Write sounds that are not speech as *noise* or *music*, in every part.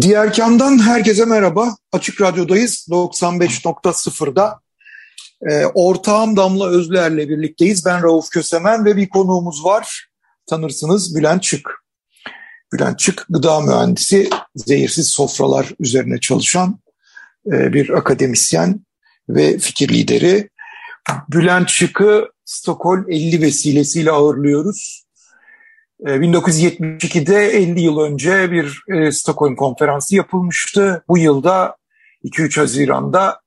Diğer kamdan herkese merhaba. Açık Radyo'dayız 95.0'da. Ee, ortağım Damla Özler'le birlikteyiz. Ben Rauf Kösemen ve bir konuğumuz var. Tanırsınız Bülent Çık. Bülent Çık gıda mühendisi, zehirsiz sofralar üzerine çalışan e, bir akademisyen ve fikir lideri. Bülent Çık'ı Stockholm 50 vesilesiyle ağırlıyoruz. 1972'de e, 50 yıl önce bir e, Stockholm konferansı yapılmıştı. Bu yılda 2-3 Haziran'da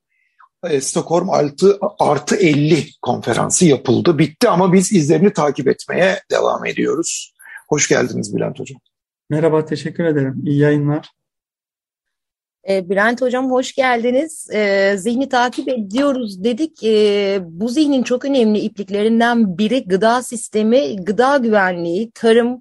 e, Stockholm artı, artı 50 konferansı yapıldı. Bitti ama biz izlerini takip etmeye devam ediyoruz. Hoş geldiniz Bülent Hocam. Merhaba, teşekkür ederim. İyi yayınlar. E, Bülent Hocam hoş geldiniz. E, zihni takip ediyoruz dedik. E, bu zihnin çok önemli ipliklerinden biri gıda sistemi, gıda güvenliği, tarım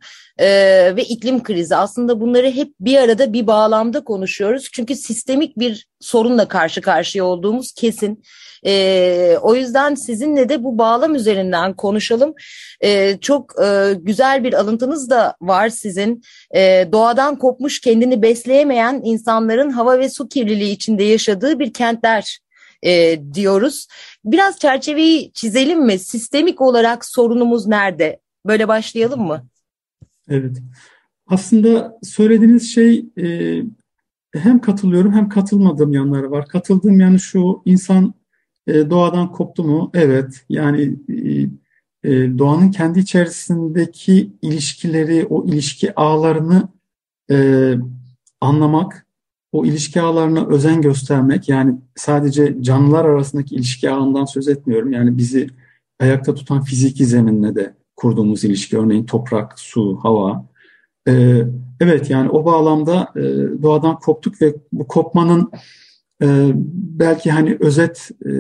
ve iklim krizi. Aslında bunları hep bir arada bir bağlamda konuşuyoruz. Çünkü sistemik bir sorunla karşı karşıya olduğumuz kesin. E, o yüzden sizinle de bu bağlam üzerinden konuşalım. E, çok e, güzel bir alıntınız da var sizin. E, doğadan kopmuş kendini besleyemeyen insanların hava ve su kirliliği içinde yaşadığı bir kentler e, diyoruz. Biraz çerçeveyi çizelim mi? Sistemik olarak sorunumuz nerede? Böyle başlayalım mı? Evet. Aslında söylediğiniz şey e, hem katılıyorum hem katılmadığım yanları var. Katıldığım yani şu insan e, doğadan koptu mu? Evet. Yani e, e, doğanın kendi içerisindeki ilişkileri, o ilişki ağlarını anlamak, o ilişki ağlarına özen göstermek, yani sadece canlılar arasındaki ilişki ağından söz etmiyorum. Yani bizi ayakta tutan fiziki zeminle de kurduğumuz ilişki, örneğin toprak, su, hava. E, evet yani o bağlamda e, doğadan koptuk ve bu kopmanın e, belki hani özet e,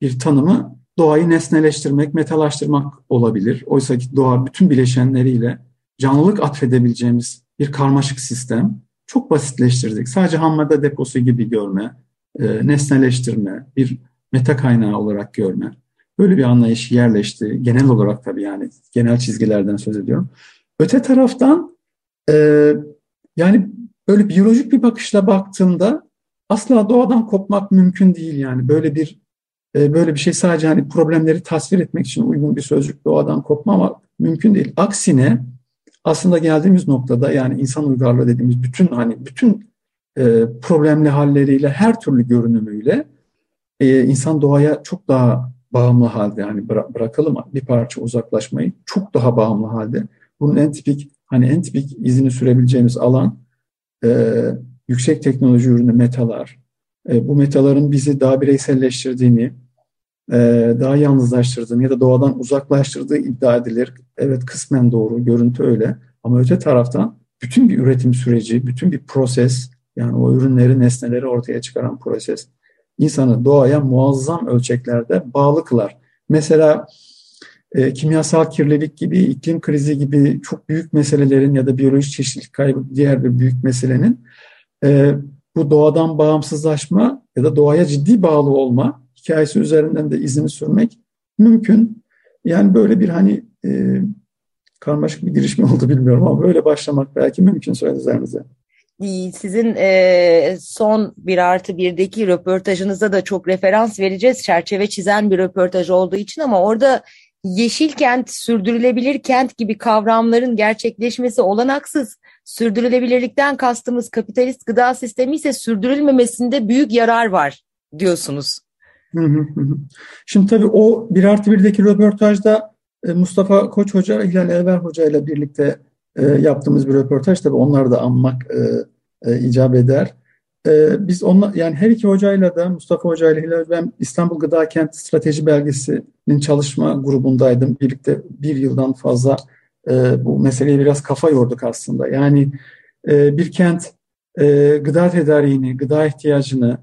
bir tanımı doğayı nesneleştirmek, metalaştırmak olabilir. Oysa ki doğa bütün bileşenleriyle canlılık atfedebileceğimiz bir karmaşık sistem. Çok basitleştirdik. Sadece ham deposu gibi görme, e, nesneleştirme, bir meta kaynağı olarak görme. Böyle bir anlayış yerleşti. Genel olarak tabii yani genel çizgilerden söz ediyorum. Öte taraftan e, yani böyle biyolojik bir bakışla baktığımda asla doğadan kopmak mümkün değil yani. Böyle bir e, böyle bir şey sadece hani problemleri tasvir etmek için uygun bir sözcük doğadan kopma ama mümkün değil. Aksine aslında geldiğimiz noktada yani insan uygarlığı dediğimiz bütün hani bütün e, problemli halleriyle her türlü görünümüyle e, insan doğaya çok daha bağımlı halde hani bıra- bırakalım bir parça uzaklaşmayı çok daha bağımlı halde. Bunun en tipik hani en tipik izini sürebileceğimiz alan e, yüksek teknoloji ürünü metalar. E, bu metaların bizi daha bireyselleştirdiğini, e, daha yalnızlaştırdığını ya da doğadan uzaklaştırdığı iddia edilir. Evet kısmen doğru, görüntü öyle. Ama öte taraftan bütün bir üretim süreci, bütün bir proses, yani o ürünleri, nesneleri ortaya çıkaran proses, insanı doğaya muazzam ölçeklerde bağlı kılar. Mesela e, kimyasal kirlilik gibi, iklim krizi gibi çok büyük meselelerin ya da biyolojik çeşitlilik kaybı diğer bir büyük meselenin e, bu doğadan bağımsızlaşma ya da doğaya ciddi bağlı olma hikayesi üzerinden de izini sürmek mümkün. Yani böyle bir hani e, karmaşık bir girişim *laughs* oldu bilmiyorum ama böyle başlamak belki mümkün söylediğinizde. Sizin e, son bir artı birdeki röportajınızda da çok referans vereceğiz. Çerçeve çizen bir röportaj olduğu için ama orada yeşil kent, sürdürülebilir kent gibi kavramların gerçekleşmesi olanaksız. Sürdürülebilirlikten kastımız kapitalist gıda sistemi ise sürdürülmemesinde büyük yarar var diyorsunuz. Şimdi tabii o bir artı birdeki röportajda e, Mustafa Koç Hoca, Hilal Elver Hoca ile birlikte e, yaptığımız bir röportaj. Tabii onları da anmak e, icap eder. E, biz onunla, yani her iki hocayla da Mustafa Hoca ile Hilal ben İstanbul Gıda Kent Strateji Belgesi'nin çalışma grubundaydım. Birlikte bir yıldan fazla e, bu meseleye biraz kafa yorduk aslında. Yani e, bir kent e, gıda tedariğini, gıda ihtiyacını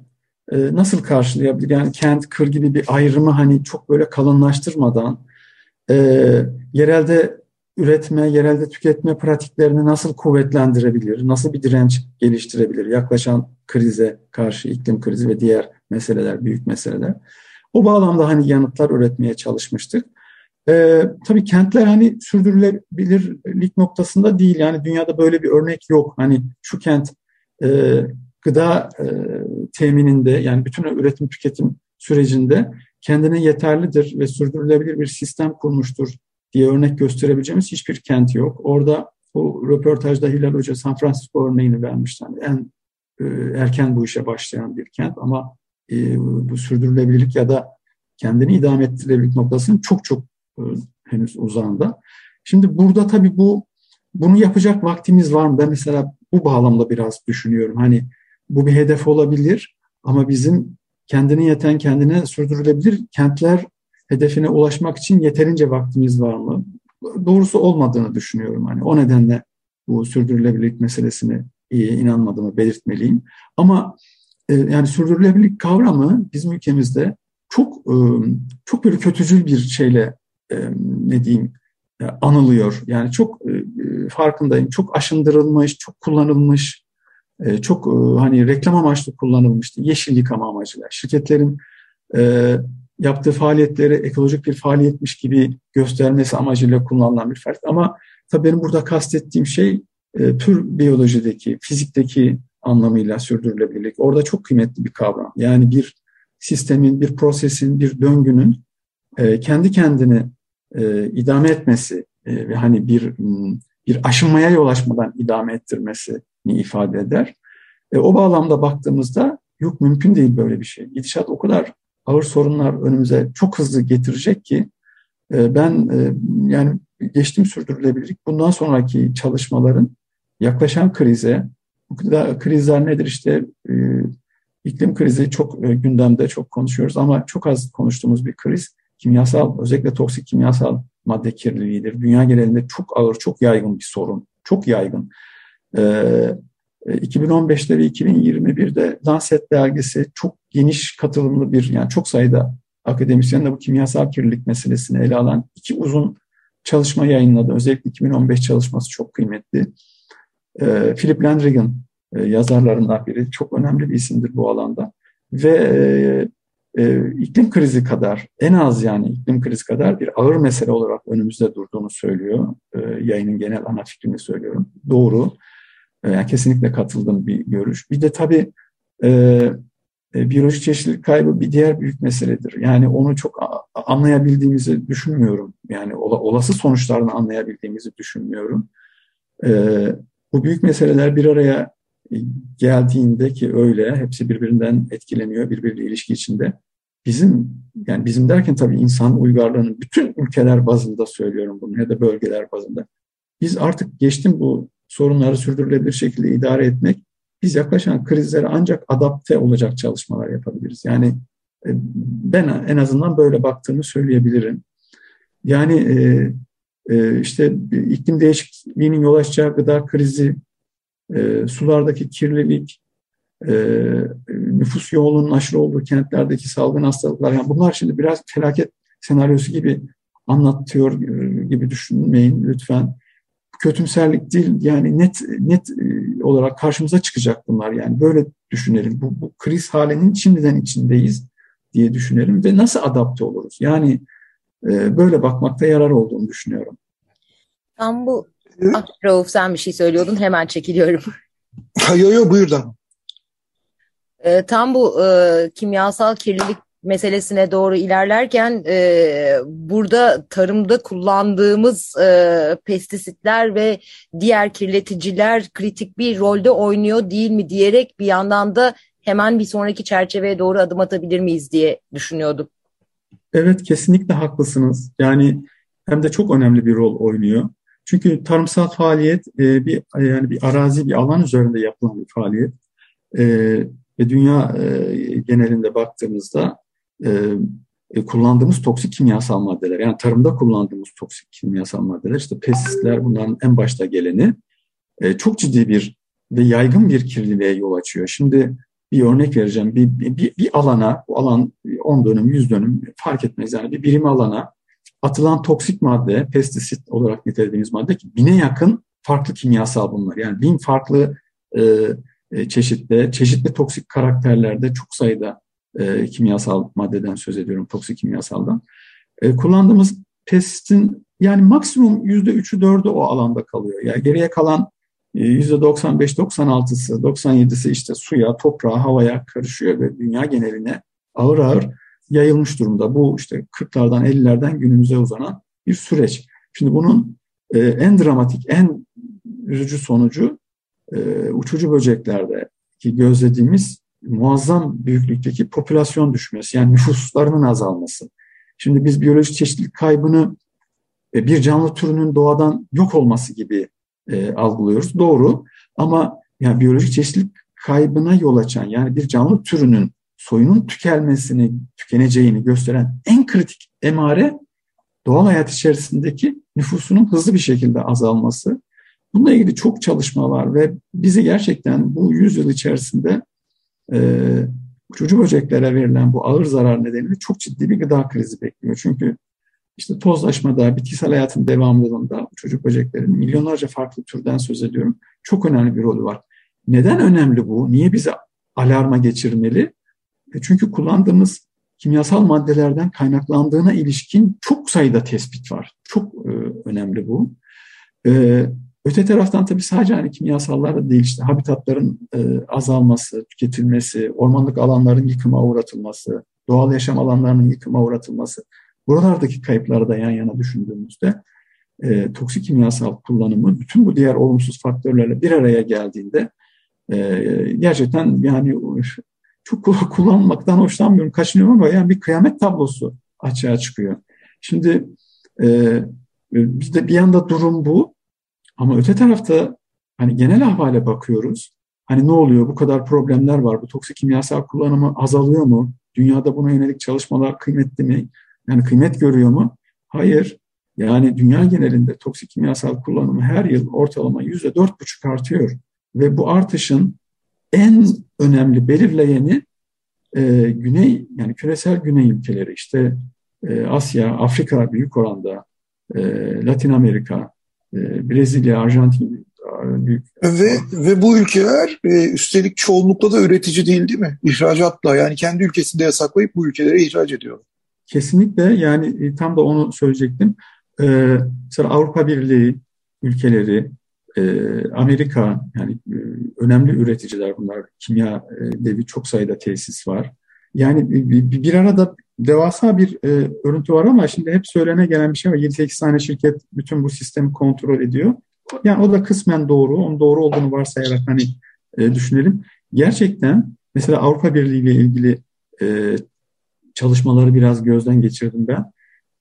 e, nasıl karşılayabilir? Yani kent, kır gibi bir ayrımı hani çok böyle kalınlaştırmadan e, yerelde üretme, yerelde tüketme pratiklerini nasıl kuvvetlendirebilir, nasıl bir direnç geliştirebilir yaklaşan krize karşı, iklim krizi ve diğer meseleler, büyük meseleler. O bağlamda hani yanıtlar üretmeye çalışmıştık. Ee, tabii kentler hani sürdürülebilirlik noktasında değil. Yani dünyada böyle bir örnek yok. Hani şu kent e, gıda e, temininde yani bütün üretim tüketim sürecinde kendine yeterlidir ve sürdürülebilir bir sistem kurmuştur diye örnek gösterebileceğimiz hiçbir kent yok. Orada o röportajda Hilal Hoca San Francisco örneğini vermişti. Yani en e, erken bu işe başlayan bir kent ama e, bu sürdürülebilirlik ya da kendini idame ettirebilirlik noktasının çok çok e, henüz uzağında. Şimdi burada tabii bu bunu yapacak vaktimiz var mı? Ben mesela bu bağlamda biraz düşünüyorum. Hani bu bir hedef olabilir ama bizim kendini yeten, kendine sürdürülebilir kentler hedefine ulaşmak için yeterince vaktimiz var mı? Doğrusu olmadığını düşünüyorum. Hani o nedenle bu sürdürülebilirlik meselesine inanmadığımı belirtmeliyim. Ama e, yani sürdürülebilirlik kavramı bizim ülkemizde çok e, çok böyle kötücül bir şeyle e, ne diyeyim anılıyor. Yani çok farkındayım. Çok aşındırılmış, çok kullanılmış, çok hani reklam amaçlı kullanılmıştı. Yeşil yıkama amacıyla. Şirketlerin yaptığı faaliyetleri ekolojik bir faaliyetmiş gibi göstermesi amacıyla kullanılan bir faaliyet. Ama tabii benim burada kastettiğim şey e, pür biyolojideki, fizikteki anlamıyla sürdürülebilirlik. Orada çok kıymetli bir kavram. Yani bir sistemin, bir prosesin, bir döngünün e, kendi kendini e, idame etmesi e, ve hani bir bir aşınmaya yol açmadan idame ettirmesini ifade eder. E, o bağlamda baktığımızda yok mümkün değil böyle bir şey. Gidişat o kadar ağır sorunlar önümüze çok hızlı getirecek ki e, ben e, yani geçtiğim sürdürülebilirlik bundan sonraki çalışmaların yaklaşan krize, bu krizler nedir işte e, iklim krizi çok gündemde çok konuşuyoruz ama çok az konuştuğumuz bir kriz kimyasal özellikle toksik kimyasal madde kirliliğidir. Dünya genelinde çok ağır, çok yaygın bir sorun. Çok yaygın. 2015'te ve 2021'de Lancet dergisi çok geniş katılımlı bir yani çok sayıda akademisyenle bu kimyasal kirlilik meselesini ele alan iki uzun çalışma yayınladı. Özellikle 2015 çalışması çok kıymetli. E, Philip Landrigan e, yazarlarından biri. Çok önemli bir isimdir bu alanda. Ve e, e, iklim krizi kadar, en az yani iklim krizi kadar bir ağır mesele olarak önümüzde durduğunu söylüyor. E, yayının genel ana fikrini söylüyorum. Doğru. E, yani kesinlikle katıldığım bir görüş. Bir de tabii e, e, biyolojik çeşitlilik kaybı bir diğer büyük meseledir. Yani onu çok anlayabildiğimizi düşünmüyorum. Yani olası sonuçlarını anlayabildiğimizi düşünmüyorum. E, bu büyük meseleler bir araya geldiğinde ki öyle hepsi birbirinden etkileniyor, birbiriyle ilişki içinde. Bizim yani bizim derken tabii insan uygarlığının bütün ülkeler bazında söylüyorum bunu ya da bölgeler bazında. Biz artık geçtim bu sorunları sürdürülebilir şekilde idare etmek, biz yaklaşan krizlere ancak adapte olacak çalışmalar yapabiliriz. Yani e, ben en azından böyle baktığımı söyleyebilirim. Yani e, e, işte iklim değişikliğinin yol açacağı gıda krizi, sulardaki kirlilik, nüfus yoğunluğunun aşırı olduğu kentlerdeki salgın hastalıklar, yani bunlar şimdi biraz felaket senaryosu gibi anlatıyor gibi düşünmeyin lütfen kötümserlik değil yani net net e, olarak karşımıza çıkacak bunlar yani böyle düşünelim. Bu, bu kriz halinin şimdiden içindeyiz diye düşünelim ve nasıl adapte oluruz? Yani e, böyle bakmakta yarar olduğunu düşünüyorum. Tam bu ah, Rauf sen bir şey söylüyordun hemen çekiliyorum. Yok yok buyur da. E, tam bu e, kimyasal kirlilik meselesine doğru ilerlerken e, burada tarımda kullandığımız e, pestisitler ve diğer kirleticiler kritik bir rolde oynuyor değil mi diyerek bir yandan da hemen bir sonraki çerçeveye doğru adım atabilir miyiz diye düşünüyordum. Evet kesinlikle haklısınız. Yani hem de çok önemli bir rol oynuyor. Çünkü tarımsal faaliyet e, bir yani bir arazi, bir alan üzerinde yapılan bir faaliyet. E, ve dünya e, genelinde baktığımızda e, e, kullandığımız toksik kimyasal maddeler, yani tarımda kullandığımız toksik kimyasal maddeler, işte pestisler bunların en başta geleni e, çok ciddi bir ve yaygın bir kirliliğe yol açıyor. Şimdi bir örnek vereceğim. Bir, bir, bir alana, bu alan 10 dönüm, 100 dönüm fark etmez yani bir birim alana atılan toksik madde, pestisit olarak nitelediğimiz madde ki bine yakın farklı kimyasal bunlar. Yani bin farklı e, e, çeşitli, çeşitli toksik karakterlerde çok sayıda e, kimyasal maddeden söz ediyorum, toksik kimyasaldan. E, kullandığımız pestisitin yani maksimum yüzde üçü dördü o alanda kalıyor. Yani geriye kalan e, yüzde 95-96'sı, 97'si işte suya, toprağa, havaya karışıyor ve dünya geneline ağır ağır yayılmış durumda. Bu işte 40'lardan 50'lerden günümüze uzanan bir süreç. Şimdi bunun e, en dramatik, en üzücü sonucu e, uçucu böceklerde ki gözlediğimiz muazzam büyüklükteki popülasyon düşmesi, yani nüfuslarının azalması. Şimdi biz biyolojik çeşitlilik kaybını e, bir canlı türünün doğadan yok olması gibi e, algılıyoruz. Doğru ama yani biyolojik çeşitlilik kaybına yol açan yani bir canlı türünün soyunun tükenmesini, tükeneceğini gösteren en kritik emare doğal hayat içerisindeki nüfusunun hızlı bir şekilde azalması. Bununla ilgili çok çalışma var ve bizi gerçekten bu yüzyıl içerisinde uçucu böceklere verilen bu ağır zarar nedeniyle çok ciddi bir gıda krizi bekliyor. Çünkü işte tozlaşmada, bitkisel hayatın devamlılığında uçucu böceklerin milyonlarca farklı türden söz ediyorum. Çok önemli bir rolü var. Neden önemli bu? Niye bizi alarma geçirmeli? E çünkü kullandığımız kimyasal maddelerden kaynaklandığına ilişkin çok sayıda tespit var. Çok e, önemli bu. E, öte taraftan tabii sadece hani kimyasallar da değil işte habitatların e, azalması, tüketilmesi, ormanlık alanların yıkıma uğratılması, doğal yaşam alanlarının yıkıma uğratılması. Buralardaki kayıpları da yan yana düşündüğümüzde e, toksik kimyasal kullanımı bütün bu diğer olumsuz faktörlerle bir araya geldiğinde e, gerçekten yani çok kullanmaktan hoşlanmıyorum, kaçınıyorum ama yani bir kıyamet tablosu açığa çıkıyor. Şimdi e, bizde bir yanda durum bu ama öte tarafta hani genel ahvale bakıyoruz. Hani ne oluyor? Bu kadar problemler var. Bu toksik kimyasal kullanımı azalıyor mu? Dünyada buna yönelik çalışmalar kıymetli mi? Yani kıymet görüyor mu? Hayır. Yani dünya genelinde toksik kimyasal kullanımı her yıl ortalama yüzde dört buçuk artıyor. Ve bu artışın en önemli belirleyeni e, güney yani küresel güney ülkeleri işte e, Asya, Afrika büyük oranda, e, Latin Amerika, Brezilya, Arjantin büyük. Ve ve bu ülkeler e, üstelik çoğunlukla da üretici değil değil mi? İhracatla yani kendi ülkesinde yasaklayıp bu ülkelere ihraç ediyor. Kesinlikle yani e, tam da onu söyleyecektim. Ee, mesela Avrupa Birliği ülkeleri, e, Amerika yani e, önemli üreticiler bunlar. Kimya e, devi çok sayıda tesis var. Yani bir, bir arada devasa bir e, örüntü var ama şimdi hep söylene gelen bir şey var. 7-8 tane şirket bütün bu sistemi kontrol ediyor. Yani o da kısmen doğru. Onun doğru olduğunu varsayarak hani e, düşünelim. Gerçekten mesela Avrupa Birliği ile ilgili e, çalışmaları biraz gözden geçirdim ben.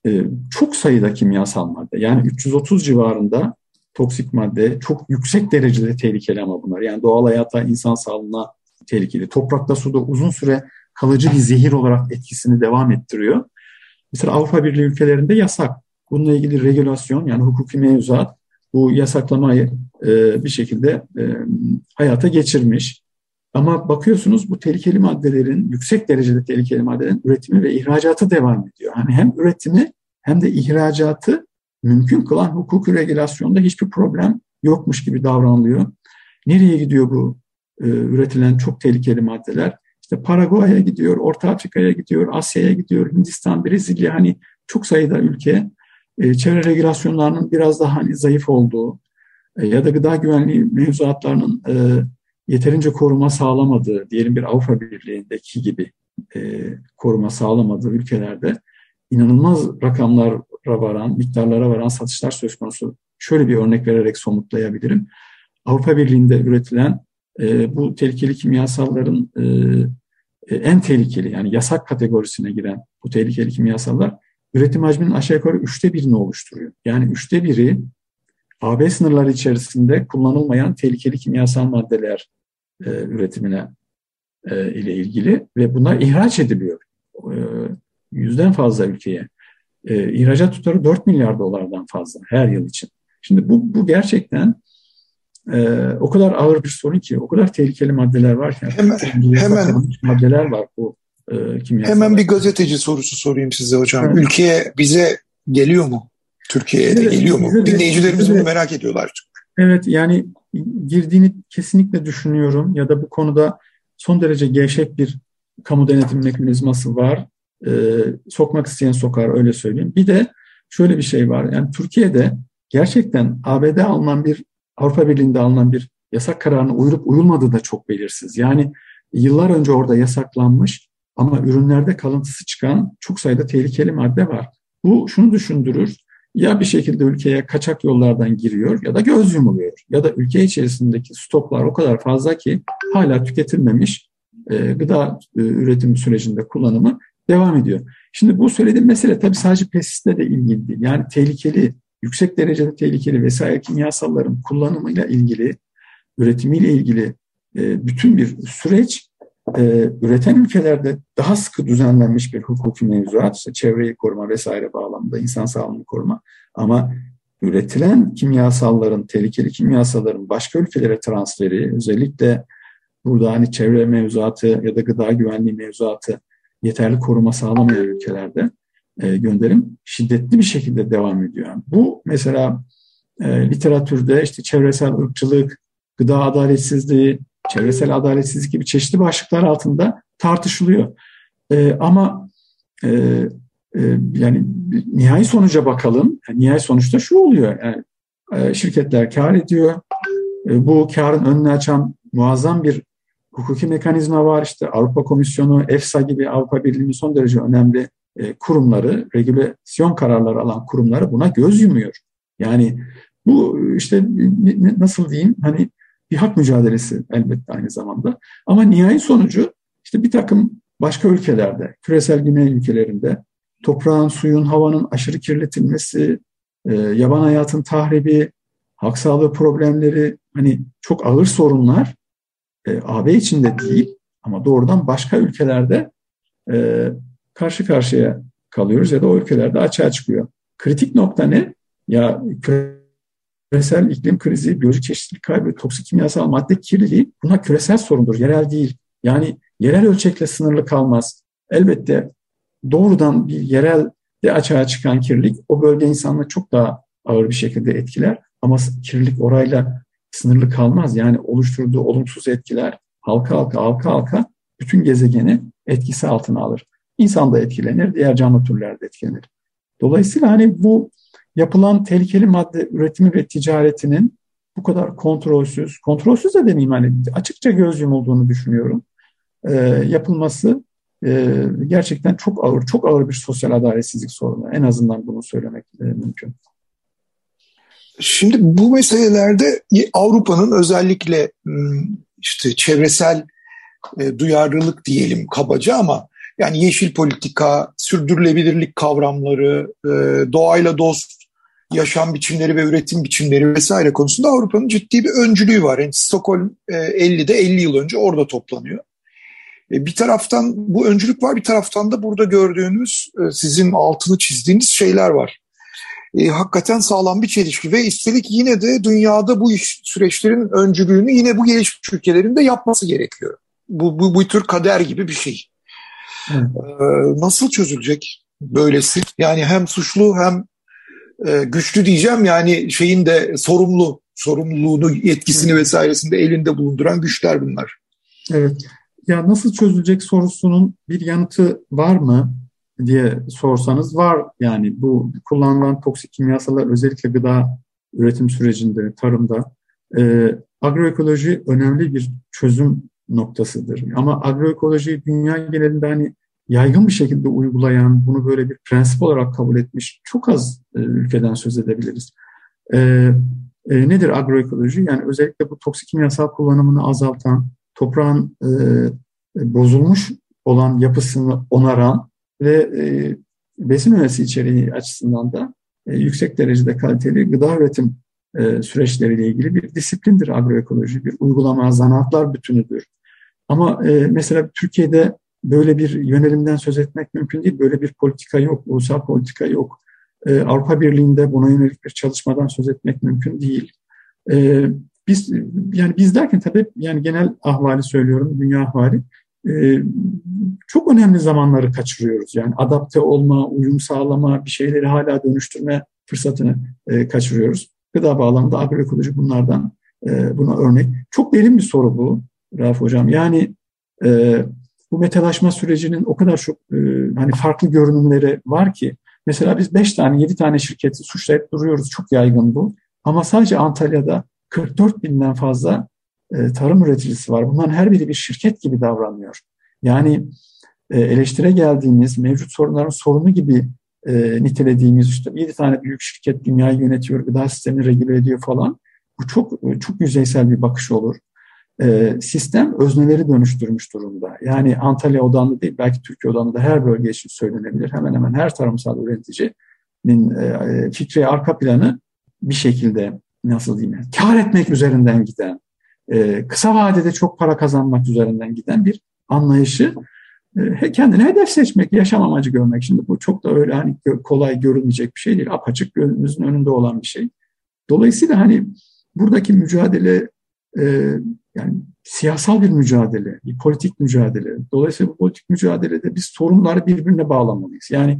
E, çok sayıda kimyasal madde yani 330 civarında toksik madde çok yüksek derecede tehlikeli ama bunlar. Yani doğal hayata, insan sağlığına tehlikeli. Toprakta, suda uzun süre kalıcı bir zehir olarak etkisini devam ettiriyor. Mesela Avrupa Birliği ülkelerinde yasak. Bununla ilgili regülasyon yani hukuki mevzuat bu yasaklamayı e, bir şekilde e, hayata geçirmiş. Ama bakıyorsunuz bu tehlikeli maddelerin, yüksek derecede tehlikeli maddelerin üretimi ve ihracatı devam ediyor. Hani hem üretimi hem de ihracatı mümkün kılan hukuki regülasyonda hiçbir problem yokmuş gibi davranılıyor. Nereye gidiyor bu e, üretilen çok tehlikeli maddeler? İşte Paraguay'a gidiyor, Orta Afrika'ya gidiyor, Asya'ya gidiyor, Hindistan, Brezilya hani çok sayıda ülke e, çevre regülasyonlarının biraz daha hani zayıf olduğu e, ya da gıda güvenliği mevzuatlarının e, yeterince koruma sağlamadığı, diyelim bir Avrupa Birliği'ndeki gibi e, koruma sağlamadığı ülkelerde inanılmaz rakamlara varan, miktarlara varan satışlar söz konusu. Şöyle bir örnek vererek somutlayabilirim. Avrupa Birliği'nde üretilen e, bu tehlikeli kimyasalların e, e, en tehlikeli yani yasak kategorisine giren bu tehlikeli kimyasallar üretim hacminin aşağı yukarı üçte birini oluşturuyor. Yani üçte biri AB sınırları içerisinde kullanılmayan tehlikeli kimyasal maddeler e, üretimine e, ile ilgili ve bunlar ihraç ediliyor. E, yüzden fazla ülkeye. E, ihracat tutarı 4 milyar dolardan fazla her yıl için. Şimdi bu, bu gerçekten e, o kadar ağır bir sorun ki, o kadar tehlikeli maddeler var ki. Hemen, hemen maddeler var bu e, kimyasallar. Hemen bir gazeteci sorusu sorayım size hocam. Evet. Ülkeye bize geliyor mu? Türkiye'ye de geliyor mu? Dinleyicilerimiz bunu merak ediyorlar. Evet yani girdiğini kesinlikle düşünüyorum ya da bu konuda son derece gevşek bir kamu denetim mekanizması var. Ee, sokmak isteyen sokar öyle söyleyeyim. Bir de şöyle bir şey var. Yani Türkiye'de gerçekten ABD alınan bir Avrupa Birliği'nde alınan bir yasak kararına uyulup uyulmadığı da çok belirsiz. Yani yıllar önce orada yasaklanmış ama ürünlerde kalıntısı çıkan çok sayıda tehlikeli madde var. Bu şunu düşündürür ya bir şekilde ülkeye kaçak yollardan giriyor ya da göz yumuluyor. Ya da ülke içerisindeki stoklar o kadar fazla ki hala tüketilmemiş e, gıda e, üretim sürecinde kullanımı devam ediyor. Şimdi bu söylediğim mesele tabii sadece pestisle de ilgili değil. Yani tehlikeli, yüksek derecede tehlikeli vesaire kimyasalların kullanımıyla ilgili, üretimiyle ilgili e, bütün bir süreç e, üreten ülkelerde daha sıkı düzenlenmiş bir hukuki mevzuat, işte çevreyi koruma vesaire bağlamında insan sağlığını koruma. Ama üretilen kimyasalların, tehlikeli kimyasalların başka ülkelere transferi, özellikle burada hani çevre mevzuatı ya da gıda güvenliği mevzuatı yeterli koruma sağlamayan ülkelerde e, gönderim şiddetli bir şekilde devam ediyor. Bu mesela e, literatürde işte çevresel ırkçılık, gıda adaletsizliği, çevresel adaletsizlik gibi çeşitli başlıklar altında tartışılıyor. E, ama e, e, yani nihai sonuca bakalım. Yani nihai sonuçta şu oluyor. Yani, e, şirketler kar ediyor. E, bu karın önünü açan muazzam bir hukuki mekanizma var. İşte Avrupa Komisyonu, EFSA gibi Avrupa Birliği'nin son derece önemli e, kurumları, regülasyon kararları alan kurumları buna göz yumuyor. Yani bu işte nasıl diyeyim hani bir hak mücadelesi elbette aynı zamanda. Ama nihai sonucu işte bir takım başka ülkelerde, küresel güney ülkelerinde toprağın, suyun, havanın aşırı kirletilmesi, e, yaban hayatın tahribi, halk sağlığı problemleri hani çok ağır sorunlar e, AB içinde değil ama doğrudan başka ülkelerde e, karşı karşıya kalıyoruz ya da o ülkelerde açığa çıkıyor. Kritik nokta ne? Ya küresel iklim krizi, biyolojik çeşitlilik kaybı, toksik kimyasal madde kirliliği bunlar küresel sorundur, yerel değil. Yani yerel ölçekle sınırlı kalmaz. Elbette doğrudan bir yerel de açığa çıkan kirlilik o bölge insanla çok daha ağır bir şekilde etkiler. Ama kirlilik orayla sınırlı kalmaz. Yani oluşturduğu olumsuz etkiler halka halka halka halka bütün gezegeni etkisi altına alır. İnsan da etkilenir, diğer canlı türler de etkilenir. Dolayısıyla hani bu yapılan tehlikeli madde üretimi ve ticaretinin bu kadar kontrolsüz, kontrolsüz de demeyeyim hani açıkça göz yumulduğunu düşünüyorum. E, yapılması e, gerçekten çok ağır, çok ağır bir sosyal adaletsizlik sorunu. En azından bunu söylemek e, mümkün. Şimdi bu meselelerde Avrupa'nın özellikle işte çevresel e, duyarlılık diyelim kabaca ama yani yeşil politika, sürdürülebilirlik kavramları, e, doğayla dost yaşam biçimleri ve üretim biçimleri vesaire konusunda Avrupa'nın ciddi bir öncülüğü var. Yani Stockholm e, 50'de 50 yıl önce orada toplanıyor. E, bir taraftan bu öncülük var, bir taraftan da burada gördüğünüz e, sizin altını çizdiğiniz şeyler var. E, hakikaten sağlam bir çelişki ve üstelik yine de dünyada bu iş süreçlerin öncülüğünü yine bu gelişmiş ülkelerin de yapması gerekiyor. Bu, bu, bu tür kader gibi bir şey. Evet. E, nasıl çözülecek böylesi? Yani hem suçlu hem e, güçlü diyeceğim yani şeyin de sorumlu sorumluluğunu, yetkisini evet. vesairesinde elinde bulunduran güçler bunlar. Evet. Ya nasıl çözülecek sorusunun bir yanıtı var mı diye sorsanız var. Yani bu kullanılan toksik kimyasallar özellikle gıda üretim sürecinde, tarımda e, agroekoloji önemli bir çözüm noktasıdır. Ama agroekoloji dünya genelinde hani yaygın bir şekilde uygulayan, bunu böyle bir prensip olarak kabul etmiş çok az e, ülkeden söz edebiliriz. E, e, nedir agroekoloji? Yani özellikle bu toksik kimyasal kullanımını azaltan, toprağın e, bozulmuş olan yapısını onaran ve e, besin öğesi içeriği açısından da e, yüksek derecede kaliteli gıda üretim e, süreçleriyle ilgili bir disiplindir agroekoloji, bir uygulama, zanaatlar bütünüdür. Ama e, mesela Türkiye'de böyle bir yönelimden söz etmek mümkün değil. Böyle bir politika yok, ulusal politika yok. E, Avrupa Birliği'nde buna yönelik bir çalışmadan söz etmek mümkün değil. E, biz yani biz derken tabii yani genel ahvali söylüyorum, dünya ahvali. E, çok önemli zamanları kaçırıyoruz. Yani adapte olma, uyum sağlama, bir şeyleri hala dönüştürme fırsatını e, kaçırıyoruz. Gıda bağlamında agroekoloji bunlardan e, buna örnek. Çok derin bir soru bu Rauf Hocam. Yani e, bu metalaşma sürecinin o kadar çok e, hani farklı görünümleri var ki mesela biz 5 tane 7 tane şirketi suçlayıp duruyoruz. Çok yaygın bu. Ama sadece Antalya'da 44 binden fazla e, tarım üreticisi var. Bunların her biri bir şirket gibi davranıyor. Yani e, eleştire geldiğimiz mevcut sorunların sorunu gibi e, nitelediğimiz işte 7 tane büyük şirket dünyayı yönetiyor, gıda sistemini regüle ediyor falan. Bu çok çok yüzeysel bir bakış olur. E, sistem özneleri dönüştürmüş durumda. Yani Antalya odanlı değil, belki Türkiye odanlı da her bölge için söylenebilir. Hemen hemen her tarımsal üreticinin e, fikri arka planı bir şekilde nasıl diyeyim, kar etmek üzerinden giden, e, kısa vadede çok para kazanmak üzerinden giden bir anlayışı e, kendine hedef seçmek, yaşam amacı görmek. Şimdi bu çok da öyle hani kolay görülmeyecek bir şey değil. Apaçık gözümüzün önünde olan bir şey. Dolayısıyla hani buradaki mücadele e, yani siyasal bir mücadele, bir politik mücadele. Dolayısıyla bu politik mücadelede biz sorunları birbirine bağlamalıyız. Yani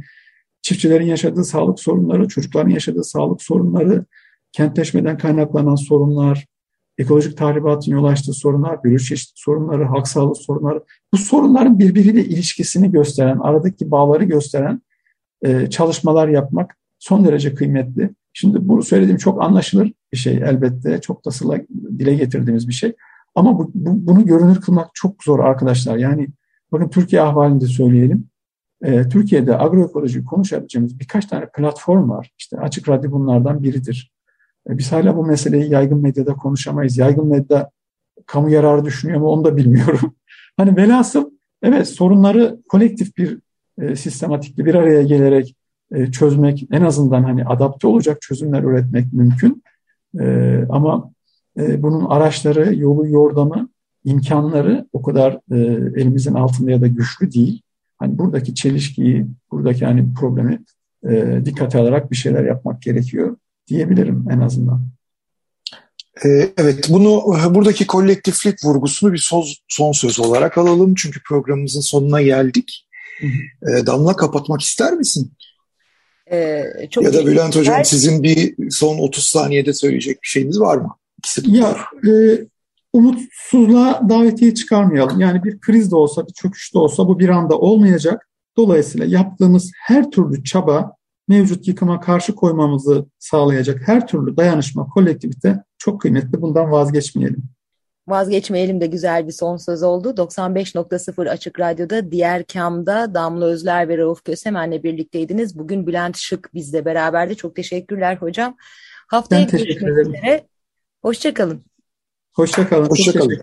çiftçilerin yaşadığı sağlık sorunları, çocukların yaşadığı sağlık sorunları, kentleşmeden kaynaklanan sorunlar, ekolojik tahribatın yol açtığı sorunlar, biyolojik sorunları, halk sağlığı sorunları, bu sorunların birbiriyle ilişkisini gösteren, aradaki bağları gösteren e, çalışmalar yapmak son derece kıymetli. Şimdi bunu söylediğim çok anlaşılır bir şey elbette, çok da sıla dile getirdiğimiz bir şey. Ama bu, bu, bunu görünür kılmak çok zor arkadaşlar. Yani bakın Türkiye ahvalinde söyleyelim. E, Türkiye'de agroekoloji konuşabileceğimiz birkaç tane platform var. İşte Açık Radyo bunlardan biridir. E, biz hala bu meseleyi yaygın medyada konuşamayız. Yaygın medya kamu yararı düşünüyor mu onu da bilmiyorum. *laughs* hani velhasıl evet sorunları kolektif bir e, sistematikli bir araya gelerek e, çözmek en azından hani adapte olacak çözümler üretmek mümkün. E, ama e, bunun araçları, yolu, yordamı, imkanları o kadar e, elimizin altında ya da güçlü değil. Hani buradaki çelişkiyi, buradaki hani problemi e, dikkate alarak bir şeyler yapmak gerekiyor diyebilirim en azından. Ee, evet, bunu buradaki kolektiflik vurgusunu bir son, son söz olarak alalım. Çünkü programımızın sonuna geldik. Hı hı. Damla kapatmak ister misin? Ee, çok ya da Bülent Hocam sizin bir son 30 saniyede söyleyecek bir şeyiniz var mı? İkisi ya e, umutsuzluğa davetiye çıkarmayalım. Yani bir kriz de olsa, bir çöküş de olsa bu bir anda olmayacak. Dolayısıyla yaptığımız her türlü çaba mevcut yıkıma karşı koymamızı sağlayacak her türlü dayanışma, kolektivite çok kıymetli. Bundan vazgeçmeyelim. Vazgeçmeyelim de güzel bir son söz oldu. 95.0 Açık Radyo'da diğer kamda Damla Özler ve Rauf Kösemen'le birlikteydiniz. Bugün Bülent Şık bizle beraberdi. Çok teşekkürler hocam. Haftaya görüşmek üzere. Hoşçakalın. Hoşçakalın. Hoşçakalın.